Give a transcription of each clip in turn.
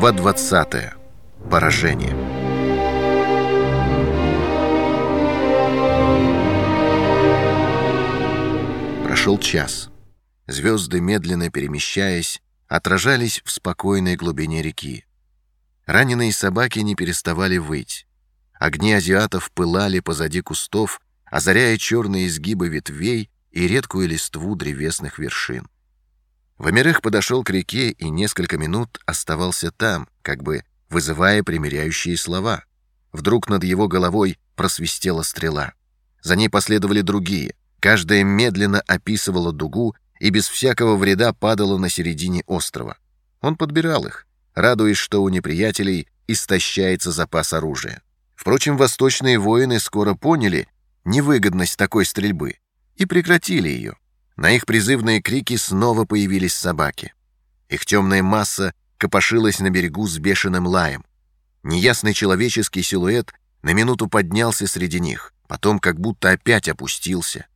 Глава 20. Поражение. Прошел час. Звезды, медленно перемещаясь, отражались в спокойной глубине реки. Раненые собаки не переставали выть. Огни азиатов пылали позади кустов, озаряя черные изгибы ветвей и редкую листву древесных вершин. Вамирех подошел к реке и несколько минут оставался там, как бы вызывая примиряющие слова. Вдруг над его головой просвистела стрела. За ней последовали другие. Каждая медленно описывала дугу и без всякого вреда падала на середине острова. Он подбирал их, радуясь, что у неприятелей истощается запас оружия. Впрочем, восточные воины скоро поняли невыгодность такой стрельбы и прекратили ее. На их призывные крики снова появились собаки. Их темная масса копошилась на берегу с бешеным лаем. Неясный человеческий силуэт на минуту поднялся среди них, потом как будто опять опустился.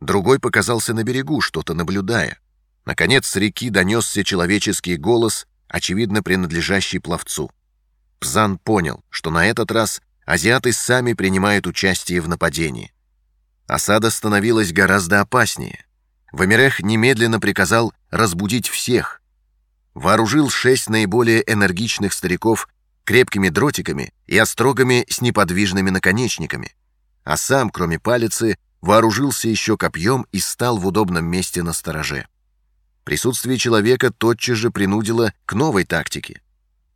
Другой показался на берегу, что-то наблюдая. Наконец с реки донесся человеческий голос, очевидно принадлежащий пловцу. Пзан понял, что на этот раз азиаты сами принимают участие в нападении. Осада становилась гораздо опаснее. Вамирех немедленно приказал разбудить всех. Вооружил шесть наиболее энергичных стариков крепкими дротиками и острогами с неподвижными наконечниками, а сам, кроме палицы, вооружился еще копьем и стал в удобном месте на стороже. Присутствие человека тотчас же принудило к новой тактике.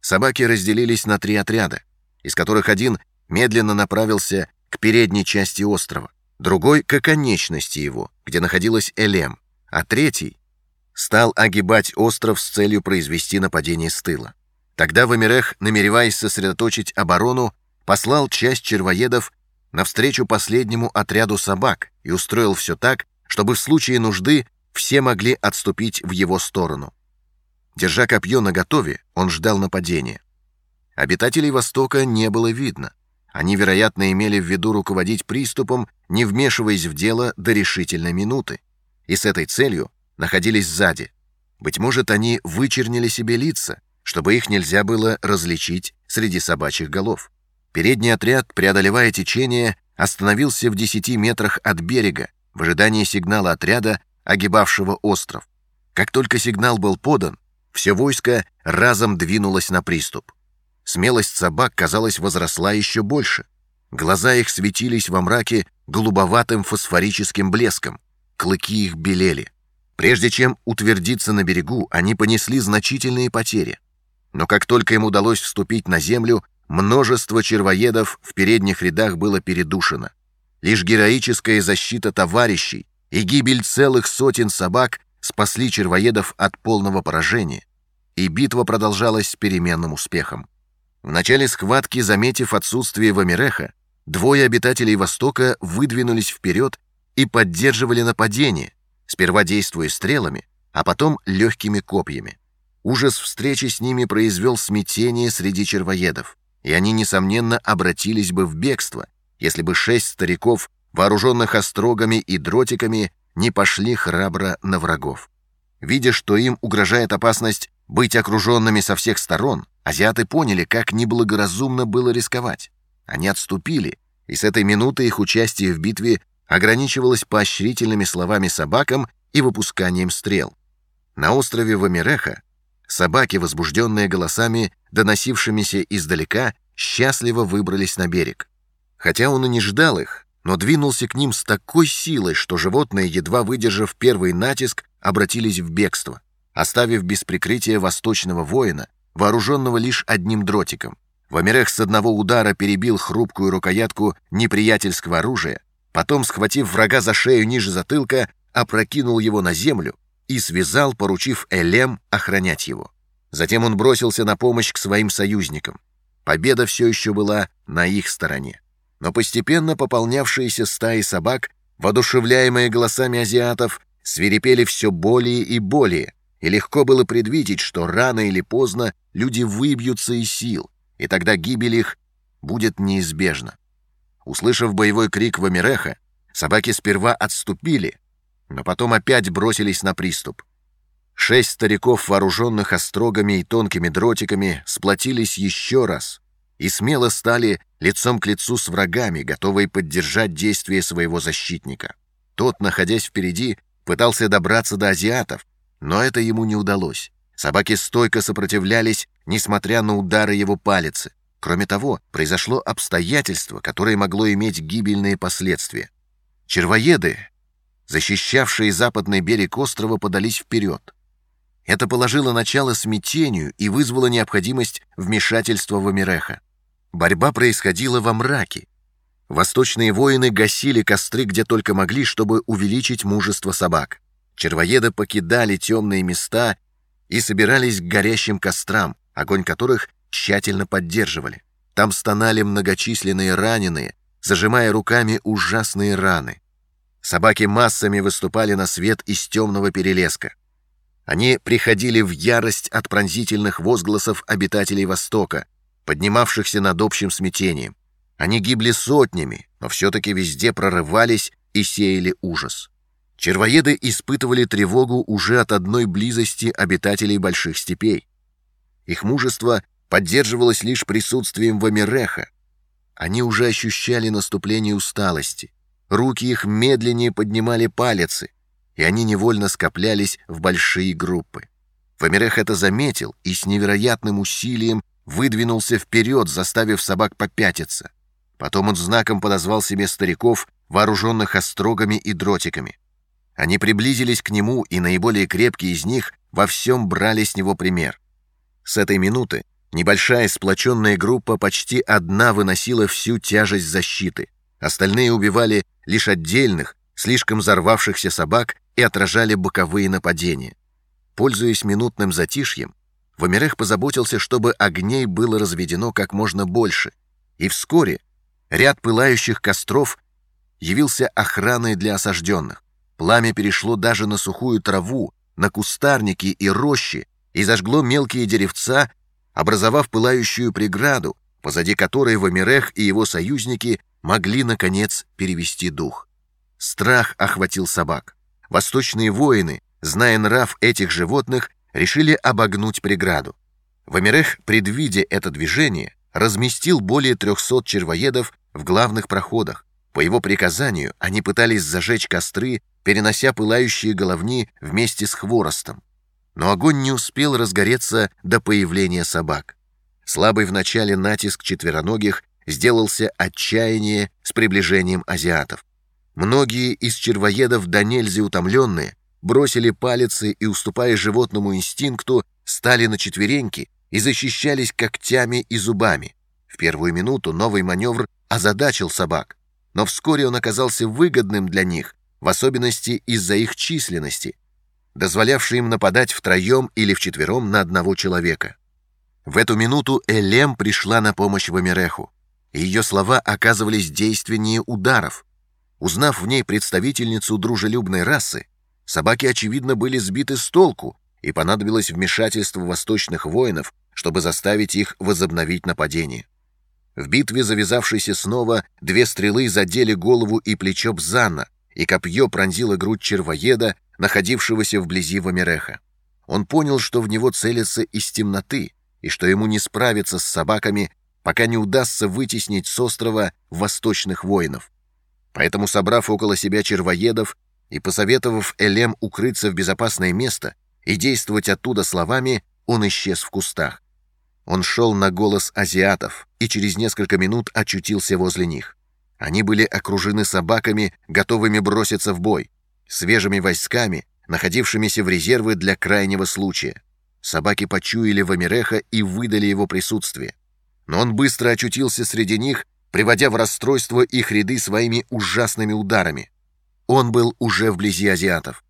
Собаки разделились на три отряда, из которых один медленно направился к передней части острова другой — к оконечности его, где находилась Элем, а третий стал огибать остров с целью произвести нападение с тыла. Тогда Вамирех, намереваясь сосредоточить оборону, послал часть червоедов навстречу последнему отряду собак и устроил все так, чтобы в случае нужды все могли отступить в его сторону. Держа копье наготове, он ждал нападения. Обитателей Востока не было видно. Они, вероятно, имели в виду руководить приступом, не вмешиваясь в дело до решительной минуты, и с этой целью находились сзади. Быть может, они вычернили себе лица, чтобы их нельзя было различить среди собачьих голов. Передний отряд, преодолевая течение, остановился в десяти метрах от берега в ожидании сигнала отряда, огибавшего остров. Как только сигнал был подан, все войско разом двинулось на приступ. Смелость собак, казалось, возросла еще больше. Глаза их светились во мраке голубоватым фосфорическим блеском. Клыки их белели. Прежде чем утвердиться на берегу, они понесли значительные потери. Но как только им удалось вступить на землю, множество червоедов в передних рядах было передушено. Лишь героическая защита товарищей и гибель целых сотен собак спасли червоедов от полного поражения, и битва продолжалась с переменным успехом. В начале схватки, заметив отсутствие Вамиреха, двое обитателей Востока выдвинулись вперед и поддерживали нападение, сперва действуя стрелами, а потом легкими копьями. Ужас встречи с ними произвел смятение среди червоедов, и они, несомненно, обратились бы в бегство, если бы шесть стариков, вооруженных острогами и дротиками, не пошли храбро на врагов. Видя, что им угрожает опасность быть окруженными со всех сторон, азиаты поняли, как неблагоразумно было рисковать. Они отступили, и с этой минуты их участие в битве ограничивалось поощрительными словами собакам и выпусканием стрел. На острове Вамиреха собаки, возбужденные голосами, доносившимися издалека, счастливо выбрались на берег. Хотя он и не ждал их, но двинулся к ним с такой силой, что животные, едва выдержав первый натиск, обратились в бегство оставив без прикрытия восточного воина, вооруженного лишь одним дротиком. Вамирех с одного удара перебил хрупкую рукоятку неприятельского оружия, потом, схватив врага за шею ниже затылка, опрокинул его на землю и связал, поручив Элем охранять его. Затем он бросился на помощь к своим союзникам. Победа все еще была на их стороне. Но постепенно пополнявшиеся стаи собак, воодушевляемые голосами азиатов, свирепели все более и более, и легко было предвидеть, что рано или поздно люди выбьются из сил, и тогда гибель их будет неизбежна. Услышав боевой крик Вамиреха, собаки сперва отступили, но потом опять бросились на приступ. Шесть стариков, вооруженных острогами и тонкими дротиками, сплотились еще раз и смело стали лицом к лицу с врагами, готовые поддержать действия своего защитника. Тот, находясь впереди, пытался добраться до азиатов, но это ему не удалось. Собаки стойко сопротивлялись, несмотря на удары его палицы. Кроме того, произошло обстоятельство, которое могло иметь гибельные последствия. Червоеды, защищавшие западный берег острова, подались вперед. Это положило начало смятению и вызвало необходимость вмешательства Вамиреха. Борьба происходила во мраке. Восточные воины гасили костры где только могли, чтобы увеличить мужество собак. Червоеды покидали темные места и собирались к горящим кострам, огонь которых тщательно поддерживали. Там стонали многочисленные раненые, зажимая руками ужасные раны. Собаки массами выступали на свет из темного перелеска. Они приходили в ярость от пронзительных возгласов обитателей Востока, поднимавшихся над общим смятением. Они гибли сотнями, но все-таки везде прорывались и сеяли ужас. Червоеды испытывали тревогу уже от одной близости обитателей больших степей. Их мужество поддерживалось лишь присутствием Вамиреха. Они уже ощущали наступление усталости. Руки их медленнее поднимали палицы, и они невольно скоплялись в большие группы. Вамирех это заметил и с невероятным усилием выдвинулся вперед, заставив собак попятиться. Потом он знаком подозвал себе стариков, вооруженных острогами и дротиками. Они приблизились к нему, и наиболее крепкие из них во всем брали с него пример. С этой минуты небольшая сплоченная группа почти одна выносила всю тяжесть защиты. Остальные убивали лишь отдельных, слишком взорвавшихся собак и отражали боковые нападения. Пользуясь минутным затишьем, Вамирех позаботился, чтобы огней было разведено как можно больше, и вскоре ряд пылающих костров явился охраной для осажденных. Пламя перешло даже на сухую траву, на кустарники и рощи и зажгло мелкие деревца, образовав пылающую преграду, позади которой Вамирех и его союзники могли, наконец, перевести дух. Страх охватил собак. Восточные воины, зная нрав этих животных, решили обогнуть преграду. Вамирех, предвидя это движение, разместил более 300 червоедов в главных проходах. По его приказанию они пытались зажечь костры, перенося пылающие головни вместе с хворостом. Но огонь не успел разгореться до появления собак. Слабый в начале натиск четвероногих сделался отчаяние с приближением азиатов. Многие из червоедов до нельзя утомленные бросили палицы и, уступая животному инстинкту, стали на четвереньки и защищались когтями и зубами. В первую минуту новый маневр озадачил собак, но вскоре он оказался выгодным для них, в особенности из-за их численности, дозволявшей им нападать втроем или вчетвером на одного человека. В эту минуту Элем пришла на помощь Вамиреху, и ее слова оказывались действеннее ударов. Узнав в ней представительницу дружелюбной расы, Собаки, очевидно, были сбиты с толку, и понадобилось вмешательство восточных воинов, чтобы заставить их возобновить нападение. В битве, завязавшейся снова, две стрелы задели голову и плечо Бзана, и копье пронзило грудь червоеда, находившегося вблизи Вамиреха. Он понял, что в него целятся из темноты, и что ему не справиться с собаками, пока не удастся вытеснить с острова восточных воинов. Поэтому, собрав около себя червоедов, и, посоветовав Элем укрыться в безопасное место и действовать оттуда словами, он исчез в кустах. Он шел на голос азиатов и через несколько минут очутился возле них. Они были окружены собаками, готовыми броситься в бой, свежими войсками, находившимися в резервы для крайнего случая. Собаки почуяли Вамиреха и выдали его присутствие. Но он быстро очутился среди них, приводя в расстройство их ряды своими ужасными ударами. Он был уже вблизи азиатов.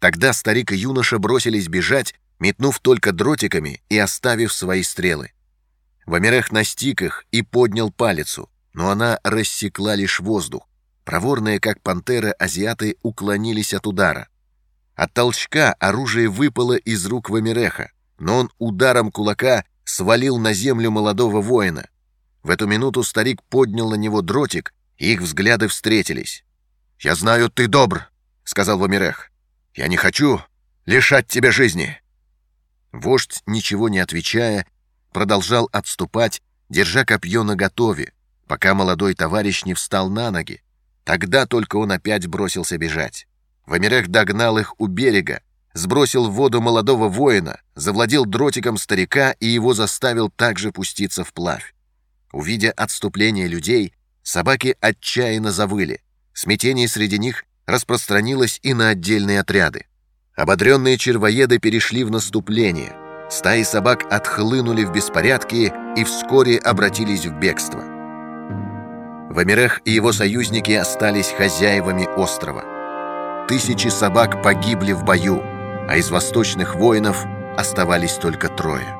Тогда старик и юноша бросились бежать, метнув только дротиками и оставив свои стрелы. Вамирех настиг их и поднял палицу, но она рассекла лишь воздух. Проворные, как пантеры, азиаты уклонились от удара. От толчка оружие выпало из рук Вамиреха, но он ударом кулака свалил на землю молодого воина. В эту минуту старик поднял на него дротик, и их взгляды встретились. «Я знаю, ты добр», — сказал Вамирех. «Я не хочу лишать тебя жизни!» Вождь, ничего не отвечая, продолжал отступать, держа копье наготове, пока молодой товарищ не встал на ноги. Тогда только он опять бросился бежать. Вамирех догнал их у берега, сбросил в воду молодого воина, завладел дротиком старика и его заставил также пуститься вплавь. Увидя отступление людей, собаки отчаянно завыли. Смятение среди них распространилось и на отдельные отряды. Ободренные червоеды перешли в наступление. Стаи собак отхлынули в беспорядке и вскоре обратились в бегство. Вамирех и его союзники остались хозяевами острова. Тысячи собак погибли в бою, а из восточных воинов оставались только трое.